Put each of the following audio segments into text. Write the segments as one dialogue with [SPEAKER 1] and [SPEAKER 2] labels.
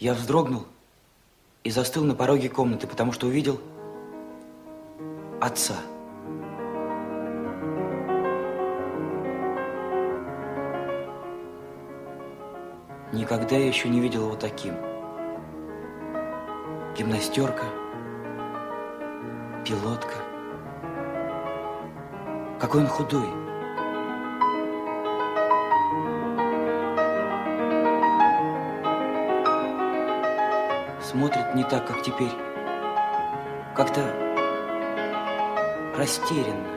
[SPEAKER 1] Я вздрогнул и застыл на пороге комнаты, потому что увидел отца. Никогда я еще не видел его таким. Гимнастерка, пилотка. Какой он худой. смотрит не так, как теперь. Как-то растерянно.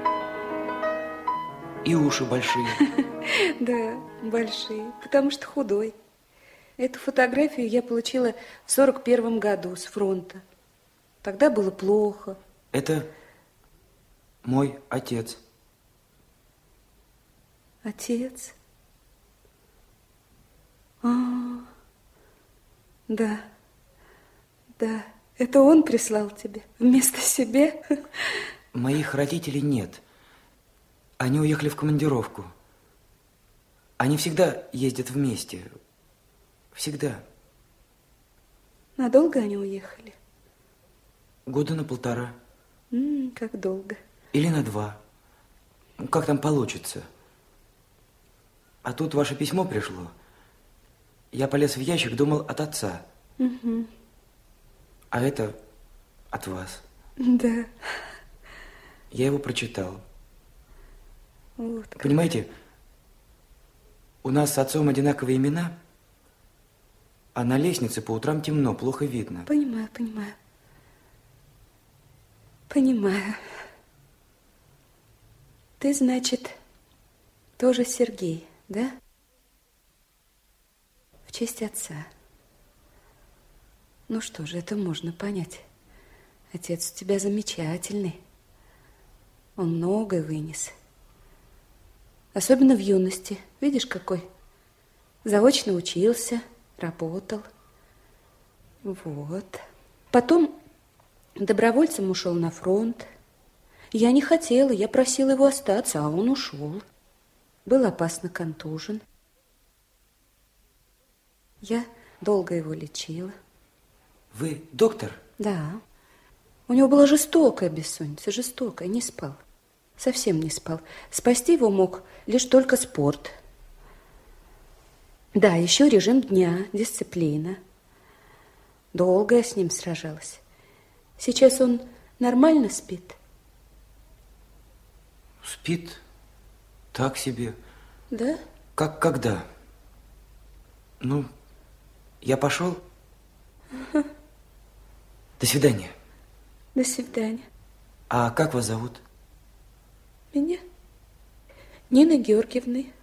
[SPEAKER 1] И уши большие.
[SPEAKER 2] Да, большие, потому что худой. Эту фотографию я получила в сорок первом году с фронта. Тогда было плохо.
[SPEAKER 1] Это мой отец.
[SPEAKER 2] Отец? А, да. Да, это он прислал тебе вместо себе.
[SPEAKER 1] Моих родителей нет. Они уехали в командировку. Они всегда ездят вместе. Всегда.
[SPEAKER 2] Надолго они уехали?
[SPEAKER 1] Года на полтора.
[SPEAKER 2] М -м, как долго?
[SPEAKER 1] Или на два. Как там получится. А тут ваше письмо пришло. Я полез в ящик, думал от отца.
[SPEAKER 2] Угу.
[SPEAKER 1] А это от вас.
[SPEAKER 2] Да.
[SPEAKER 1] Я его прочитал.
[SPEAKER 2] Вот как.
[SPEAKER 1] Понимаете, у нас с отцом одинаковые имена, а на лестнице по утрам темно, плохо видно.
[SPEAKER 2] Понимаю, понимаю. Понимаю. Ты, значит, тоже Сергей, да? В честь отца. Ну что же, это можно понять. Отец у тебя замечательный. Он многое вынес. Особенно в юности. Видишь, какой? Заочно учился, работал. Вот. Потом добровольцем ушел на фронт. Я не хотела, я просила его остаться, а он ушел. Был опасно контужен. Я долго его лечила.
[SPEAKER 1] Вы доктор?
[SPEAKER 2] Да. У него была жестокая бессонница, жестокая, не спал. Совсем не спал. Спасти его мог лишь только спорт. Да, еще режим дня, дисциплина. Долго я с ним сражалась. Сейчас он нормально спит?
[SPEAKER 1] Спит так себе.
[SPEAKER 2] Да?
[SPEAKER 1] Как когда? Ну, я пошел? Ага. До свидания.
[SPEAKER 2] До свидания.
[SPEAKER 1] А как вас зовут?
[SPEAKER 2] Меня? Нина Георгиевны.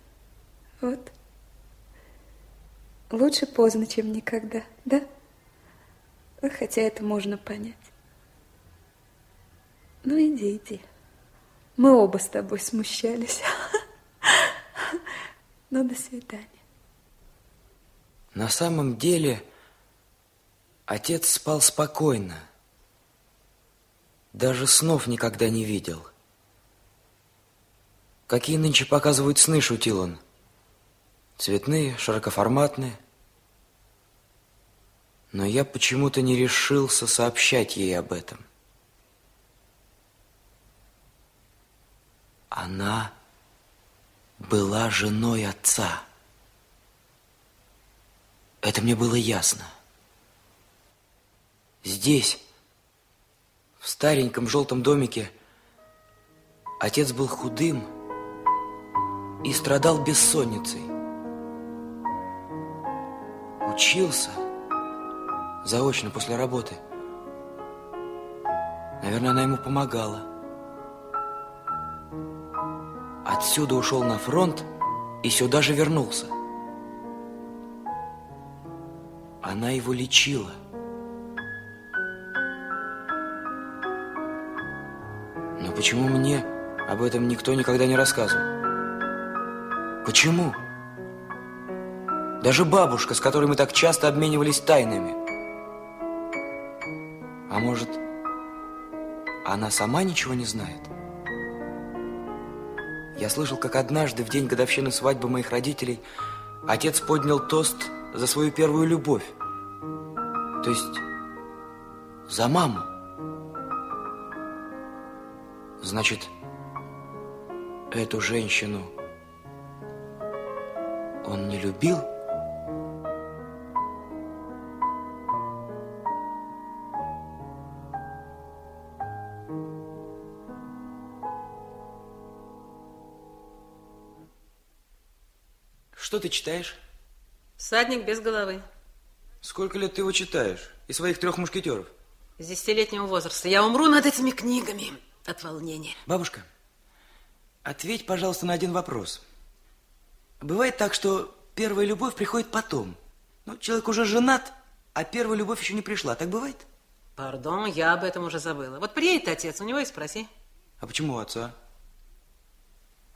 [SPEAKER 2] Вот. Лучше поздно, чем никогда, да? Хотя это можно понять. Ну, иди, иди. Мы оба с тобой смущались. Ну, до свидания.
[SPEAKER 1] На самом деле... Отец спал спокойно. Даже снов никогда не видел. Какие нынче показывают сны, шутил он. Цветные, широкоформатные. Но я почему-то не решился сообщать ей об этом. Она была женой отца. Это мне было ясно. Здесь, в стареньком желтом домике, отец был худым и страдал бессонницей. Учился заочно после работы. Наверное, она ему помогала. Отсюда ушел на фронт и сюда же вернулся. Она его лечила – почему мне об этом никто никогда не рассказывал? Почему? Даже бабушка, с которой мы так часто обменивались тайнами. А может, она сама ничего не знает? Я слышал, как однажды, в день годовщины свадьбы моих родителей, отец поднял тост за свою первую любовь. То есть, за маму. Значит, эту женщину он не любил? Что ты читаешь?
[SPEAKER 3] Всадник без головы.
[SPEAKER 1] Сколько лет ты его читаешь? И своих трех мушкетеров?
[SPEAKER 3] С десятилетнего возраста. Я умру над этими книгами от волнения.
[SPEAKER 1] Бабушка, ответь, пожалуйста, на один вопрос. Бывает так, что первая любовь приходит потом. Ну, человек уже женат, а первая любовь еще не пришла. Так бывает?
[SPEAKER 3] Пардон, я об этом уже забыла. Вот приедет отец, у него и спроси.
[SPEAKER 1] А почему у отца?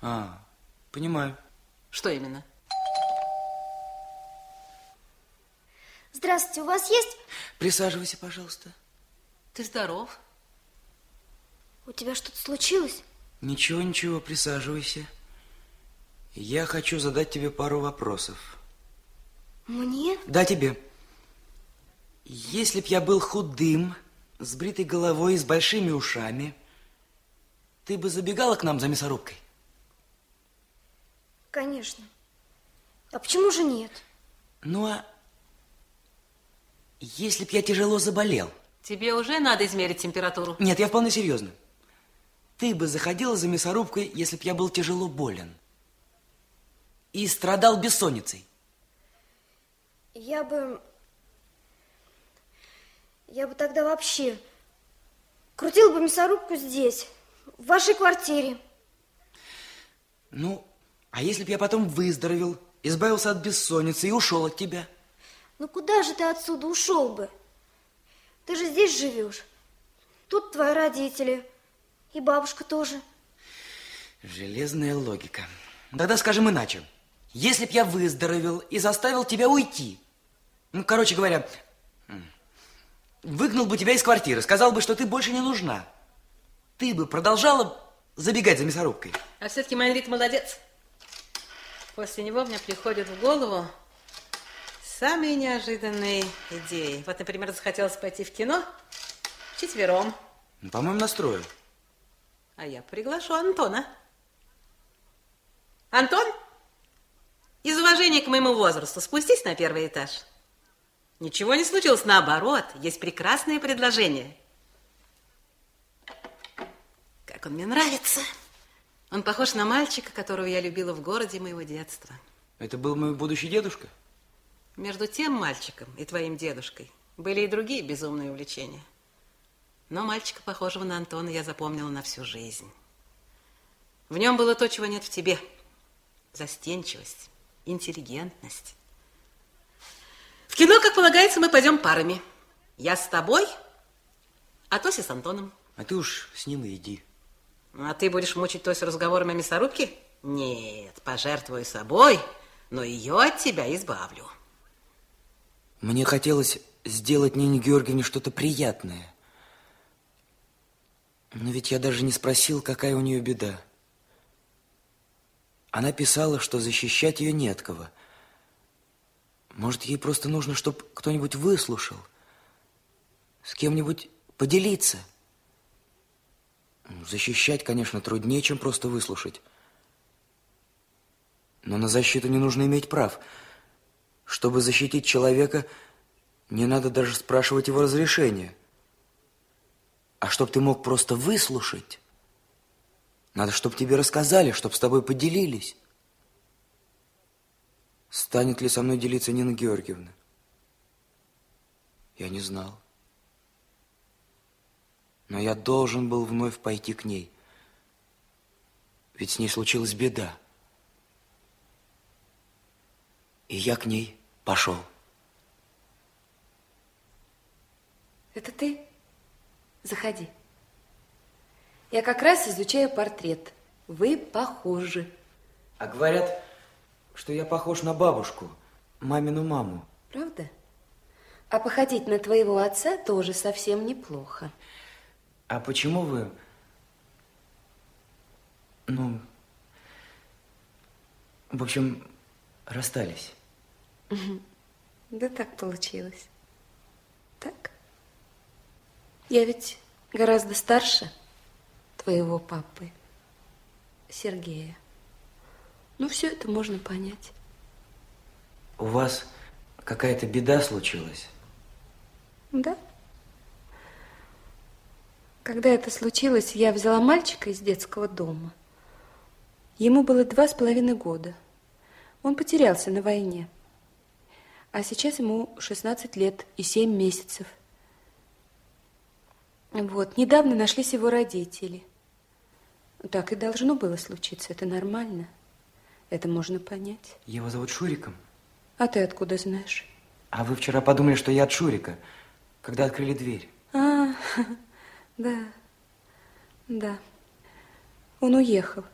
[SPEAKER 1] А, понимаю.
[SPEAKER 3] Что именно?
[SPEAKER 4] Здравствуйте, у вас есть?
[SPEAKER 1] Присаживайся, пожалуйста.
[SPEAKER 3] Ты здоров?
[SPEAKER 4] У тебя что-то случилось?
[SPEAKER 1] Ничего, ничего, присаживайся. Я хочу задать тебе пару вопросов.
[SPEAKER 4] Мне?
[SPEAKER 1] Да, тебе. Если б я был худым, с бритой головой и с большими ушами, ты бы забегала к нам за мясорубкой?
[SPEAKER 4] Конечно. А почему же нет?
[SPEAKER 1] Ну, а если б я тяжело заболел?
[SPEAKER 3] Тебе уже надо измерить температуру?
[SPEAKER 1] Нет, я вполне серьезно. Ты бы заходила за мясорубкой, если б я был тяжело болен и страдал бессонницей.
[SPEAKER 4] Я бы... Я бы тогда вообще крутил бы мясорубку здесь, в вашей квартире.
[SPEAKER 1] Ну, а если б я потом выздоровел, избавился от бессонницы и ушел от тебя?
[SPEAKER 4] Ну, куда же ты отсюда ушел бы? Ты же здесь живешь. Тут твои родители, и бабушка тоже.
[SPEAKER 1] Железная логика. Тогда скажем иначе. Если б я выздоровел и заставил тебя уйти, ну, короче говоря, выгнал бы тебя из квартиры, сказал бы, что ты больше не нужна, ты бы продолжала забегать за мясорубкой.
[SPEAKER 3] А все-таки Манрит молодец. После него мне приходят в голову самые неожиданные идеи. Вот, например, захотелось пойти в кино четвером.
[SPEAKER 1] Ну, По-моему, настрою.
[SPEAKER 3] А я приглашу Антона. Антон, из уважения к моему возрасту спустись на первый этаж. Ничего не случилось, наоборот, есть прекрасное предложение. Как он мне нравится. Он похож на мальчика, которого я любила в городе моего детства.
[SPEAKER 1] Это был мой будущий дедушка?
[SPEAKER 3] Между тем мальчиком и твоим дедушкой были и другие безумные увлечения. Но мальчика, похожего на Антона, я запомнила на всю жизнь. В нем было то, чего нет в тебе. Застенчивость, интеллигентность. В кино, как полагается, мы пойдем парами. Я с тобой, а Тося с Антоном.
[SPEAKER 1] А ты уж с ним и иди.
[SPEAKER 3] Ну, а ты будешь мучить Тосю разговорами о мясорубке? Нет, пожертвую собой, но ее от тебя избавлю.
[SPEAKER 1] Мне хотелось сделать Нине Георгиевне что-то приятное. Но ведь я даже не спросил, какая у нее беда. Она писала, что защищать ее нет кого. Может, ей просто нужно, чтобы кто-нибудь выслушал, с кем-нибудь поделиться. Ну, защищать, конечно, труднее, чем просто выслушать. Но на защиту не нужно иметь прав. Чтобы защитить человека, не надо даже спрашивать его разрешения. А чтобы ты мог просто выслушать, надо, чтобы тебе рассказали, чтобы с тобой поделились. Станет ли со мной делиться Нина Георгиевна? Я не знал. Но я должен был вновь пойти к ней. Ведь с ней случилась беда. И я к ней пошел.
[SPEAKER 2] Это ты? Заходи. Я как раз изучаю портрет. Вы похожи.
[SPEAKER 1] А говорят, что я похож на бабушку, мамину маму.
[SPEAKER 2] Правда? А походить на твоего отца тоже совсем неплохо.
[SPEAKER 1] А почему вы... Ну... В общем, расстались.
[SPEAKER 2] Да так получилось. Так? Я ведь гораздо старше твоего папы, Сергея. Ну, все это можно понять.
[SPEAKER 1] У вас какая-то беда случилась?
[SPEAKER 2] Да. Когда это случилось, я взяла мальчика из детского дома. Ему было два с половиной года. Он потерялся на войне. А сейчас ему 16 лет и 7 месяцев – вот, недавно нашлись его родители. Так и должно было случиться, это нормально. Это можно понять.
[SPEAKER 1] Его зовут Шуриком?
[SPEAKER 2] А ты откуда знаешь?
[SPEAKER 1] А вы вчера подумали, что я от Шурика, когда открыли дверь.
[SPEAKER 2] А, да, да. Он уехал.